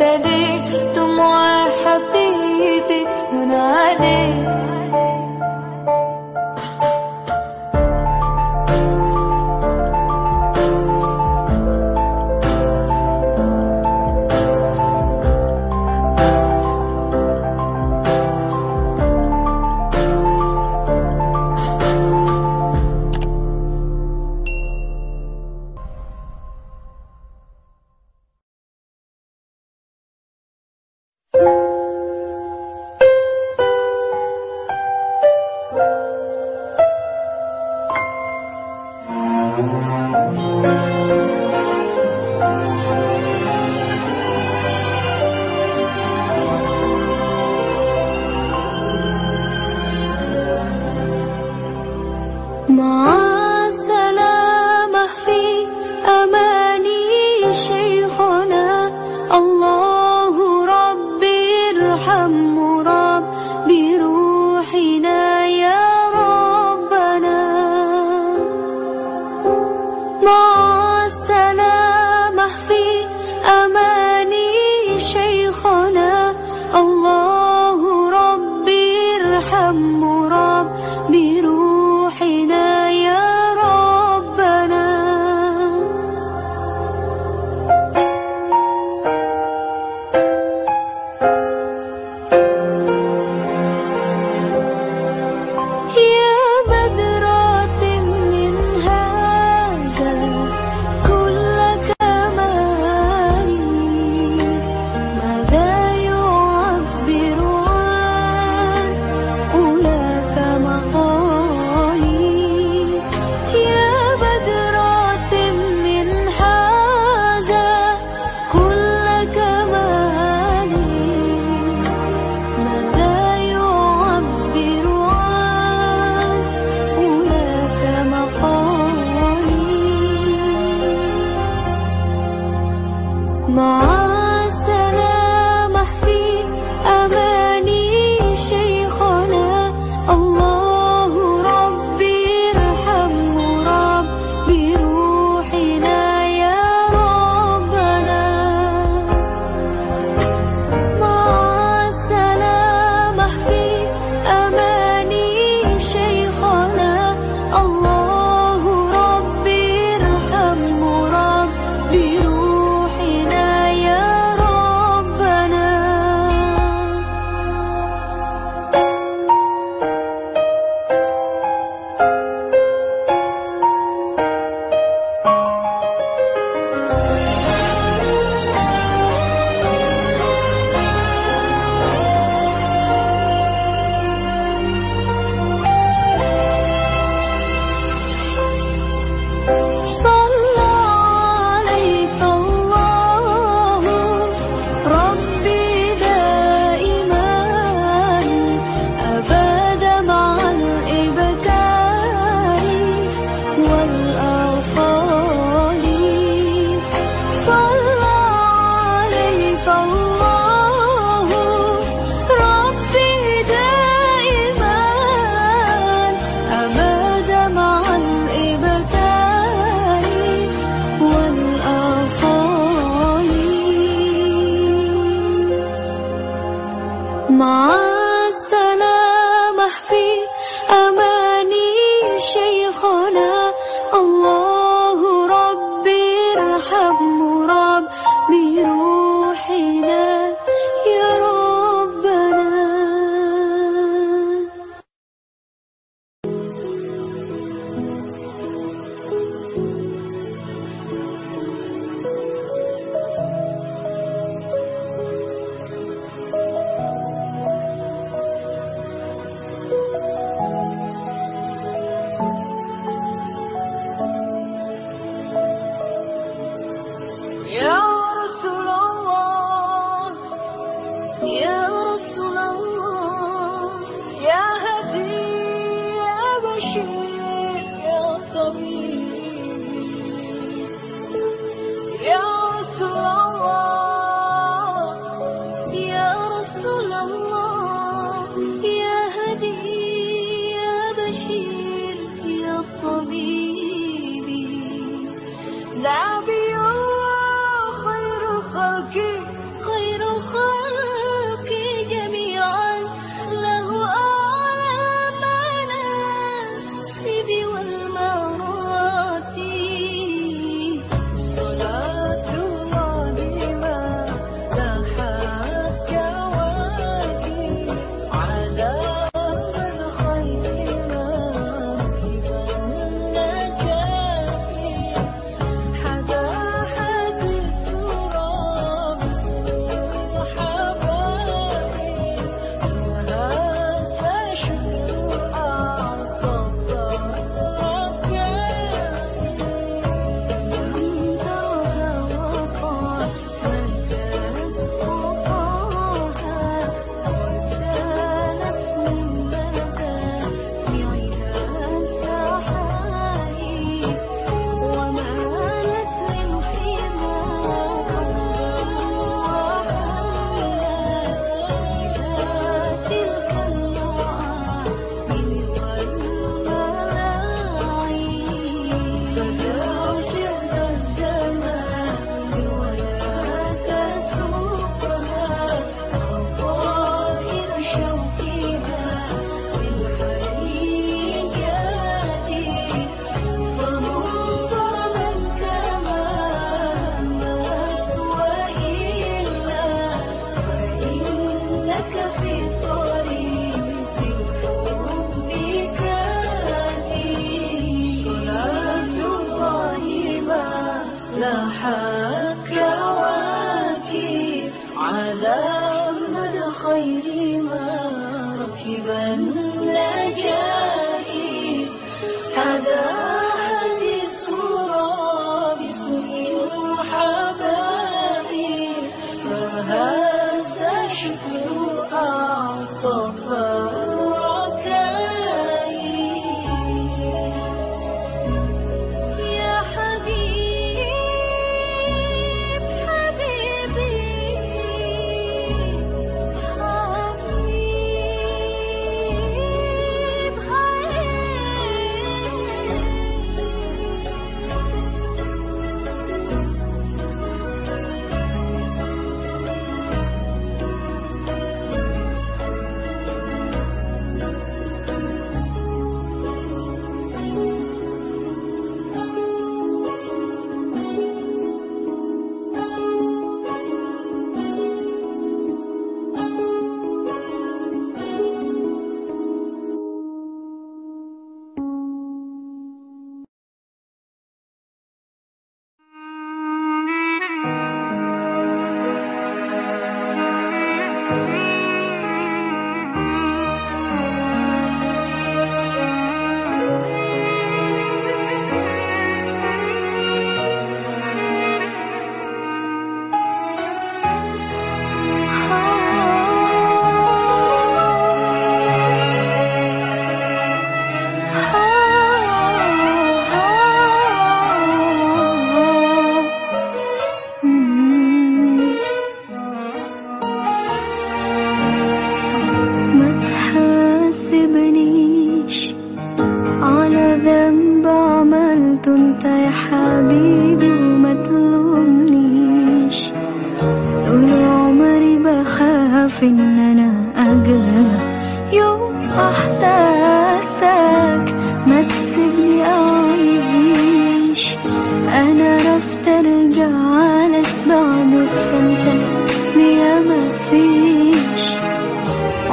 انت دموع حبيبي تهون عليك ربي ارحم ربي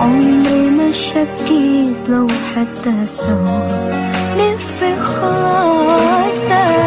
عمري ما شكيت لو حتى سوا لف خلاصك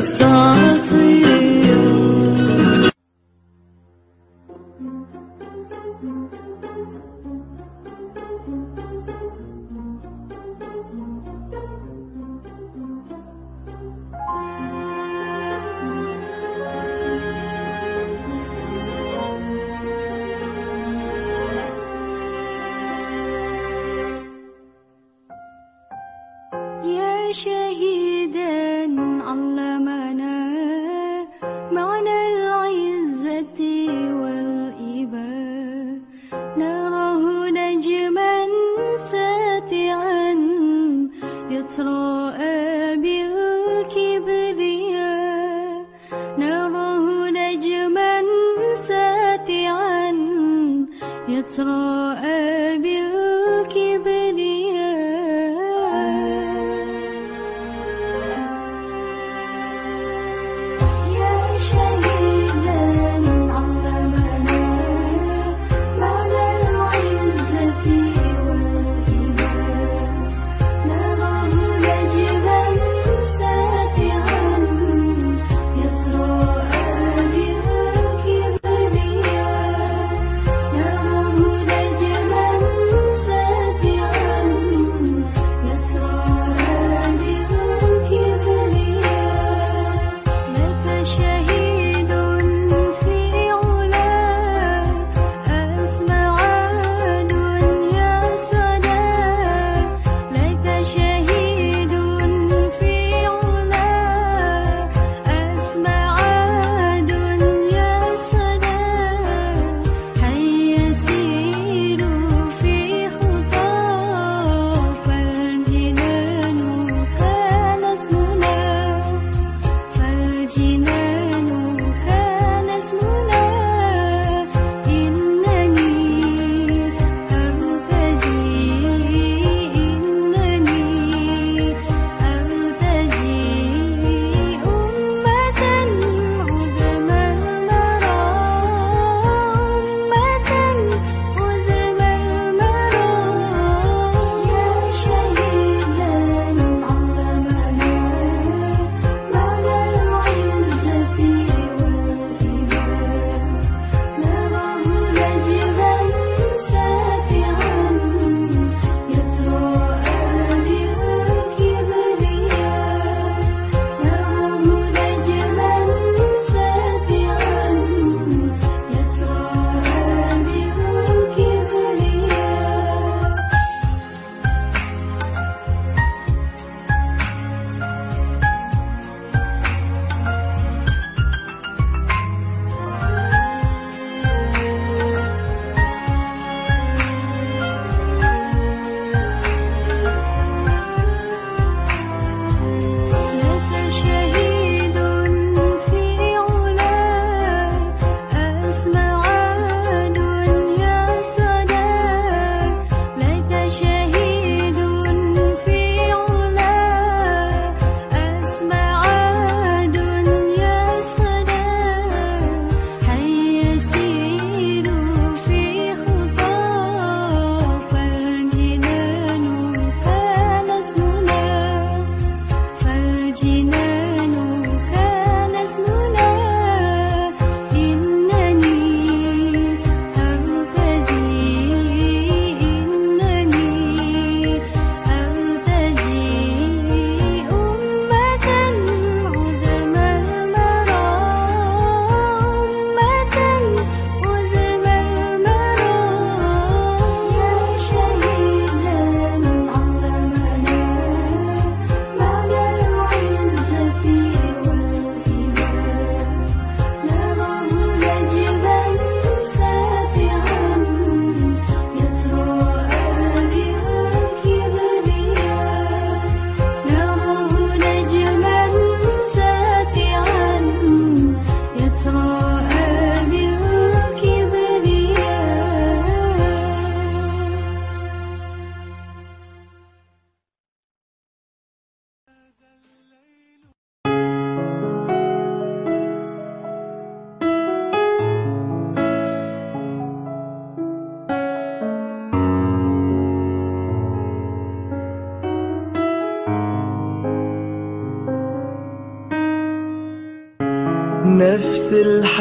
just gone.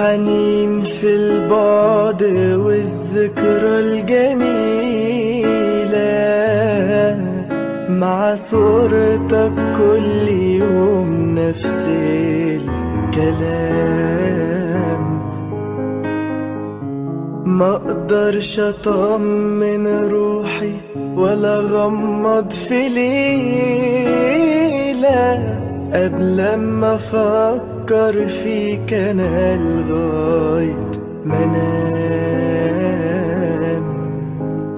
الحنين في البعد والذكرى الجميلة. مع صورتك كل يوم نفس الكلام. ما أقدرش أطمن روحي ولا غمض في ليلة. قبل ما أفكر فيك أنا لغاية ما أنام.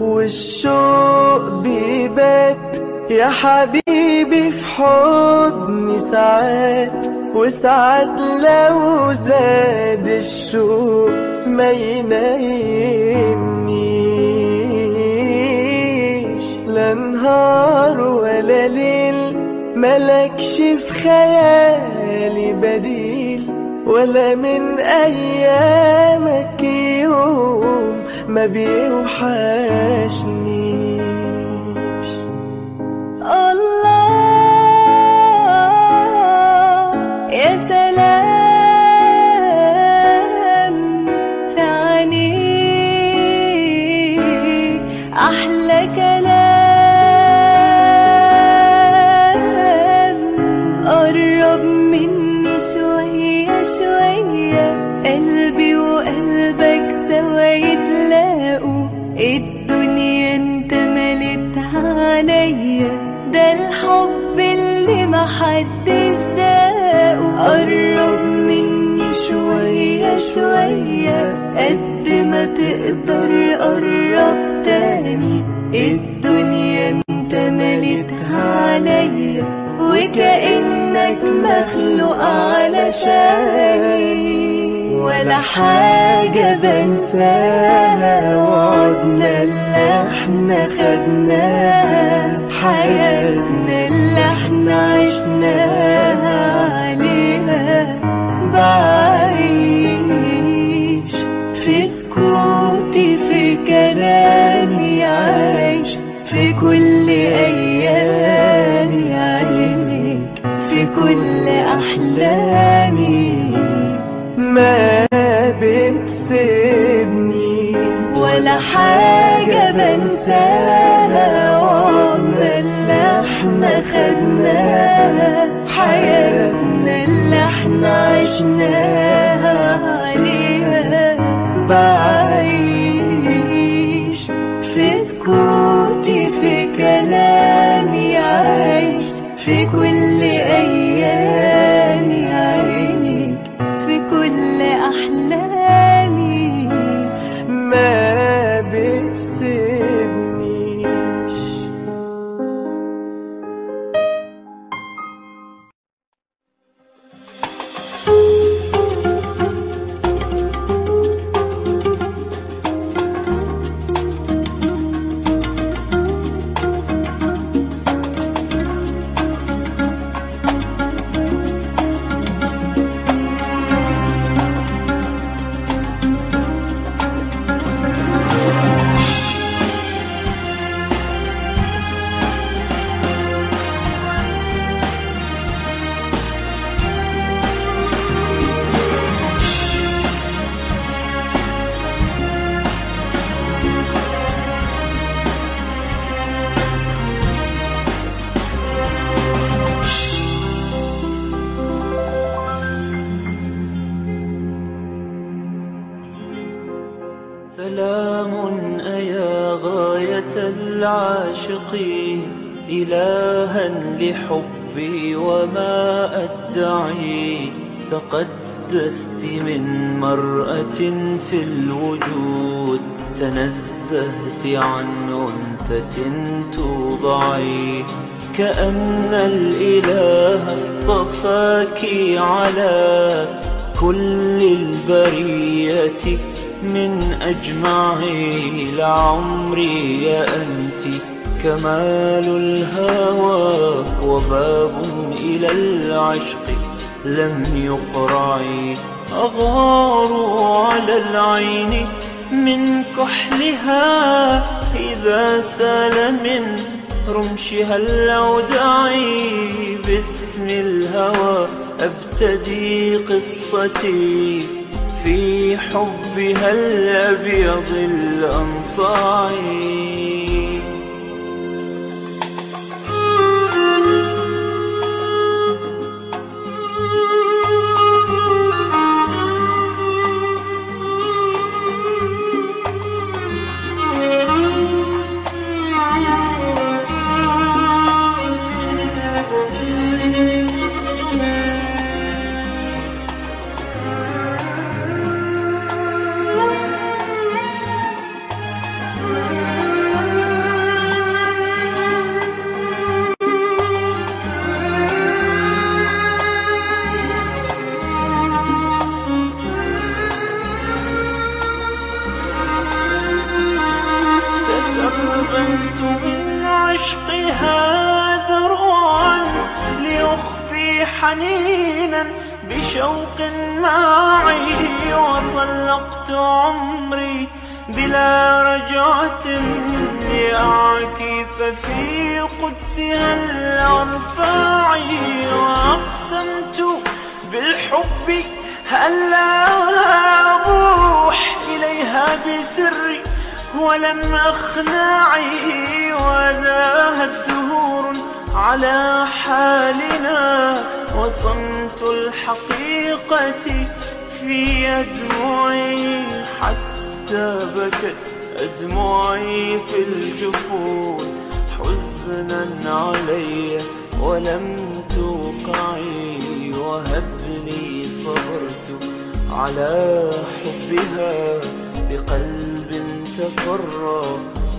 والشوق بيبات يا حبيبي في حضني ساعات وساعات لو زاد الشوق ما ينيمنيش. لا نهار ولا ليل ملكش في خيالي بديل ولا من أيامك يوم ما بيوحشنيش. الله يا ده الحب اللي محدش داقه. قرب مني شوية شوية قد ما تقدر قرب تاني. الدنيا انت ملتها عليا وكأنك مخلوق علشاني. ولا حاجة بنساها وعدنا اللي إحنا خدناها حياتنا اللي إحنا عشناها عليها. بعيش في سكوتي في كلامي عايش في كل أيامي عينيك في كل أحلامي. ما في كل أيامي أدعي تقدست من مرأة في الوجود تنزهت عن أنثى توضعي. كأن الإله اصطفاك على كل البرية من أجمعي لعمري يا أنت كمال الهوى وباب إلى العشق لم يقرعي. أغار على العين من كحلها إذا سال من رمشها الأودع باسم الهوى أبتدي قصتي في حبها الأبيض الأنصاعي. فر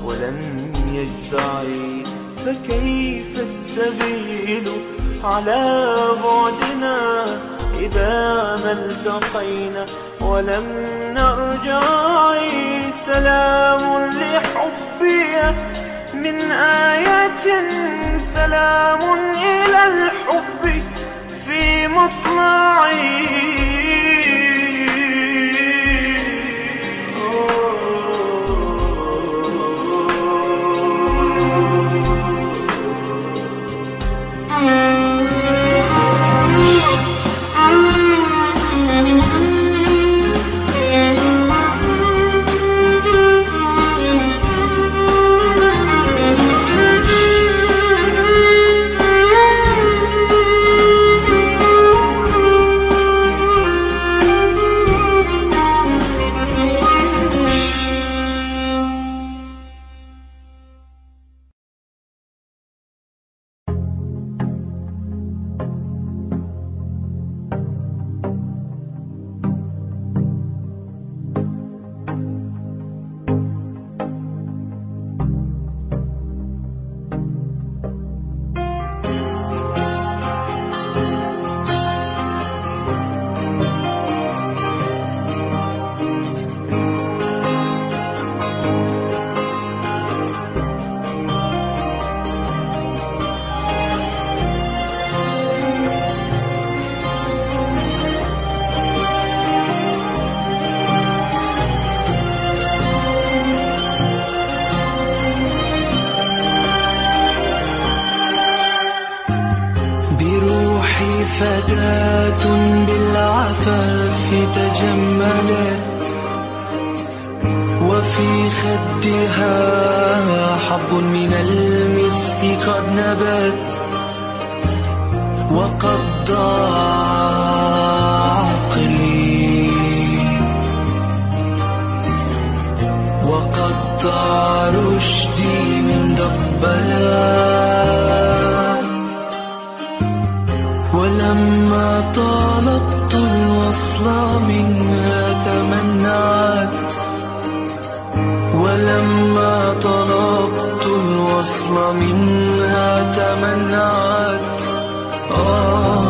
ولم يجزعي فكيف السبيل على بعدنا إذا ما التقينا؟ ولم نرجع سلام لحبي من آية سلام إلى الحب في مطلعي. الوصل منها تمنعت. آه.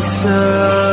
myself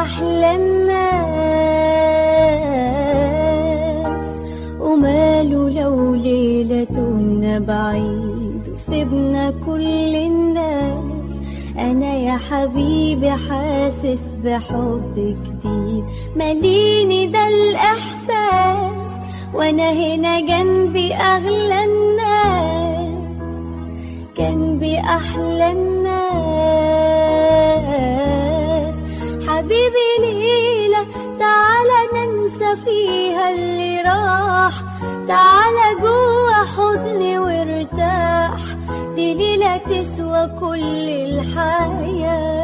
أحلى الناس. وماله لو ليلتهن بعيد وسيبنا كل الناس. أنا يا حبيبي حاسس بحب جديد. ماليني ده الإحساس. وأنا هنا جنبي أغلى الناس. جنبي أحلى الناس حبيبي ليلة تعالى ننسى فيها اللي راح. تعالى جوا حضني وارتاح دي ليلة تسوى كل الحياة.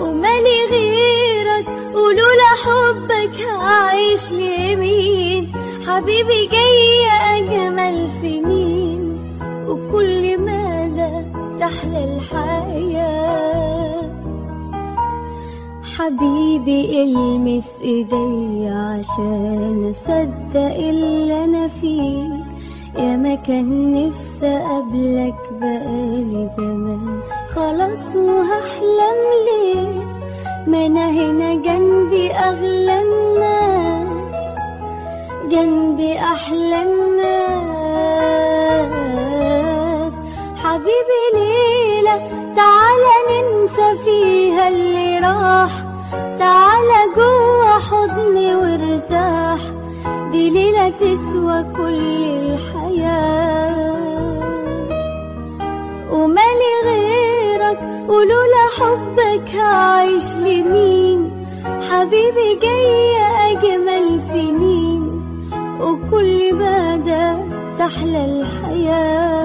ومالي غيرك ولولا حبك هعيش لمين؟ حبيبي جاي أجمل سنين وكل مدى تحلى الحياة. حبيبي المس إيدي عشان أصدق اللي أنا فيه. يا ما كان نفسي أقابلك بقالي زمان. خلاص وهحلم ليه؟ ما أنا هنا جنبي أغلى الناس. جنبي أحلى الناس. حبيبي ليلة تعالى ننسى فيها اللي راح. تعالى جوا حضني وارتاح. دي ليلة تسوى كل الحياة. ومالي غيرك ولولا حبك هعيش لمين؟ حبيبي جاي أجمل سنين. وكل مدى تحلى الحياة.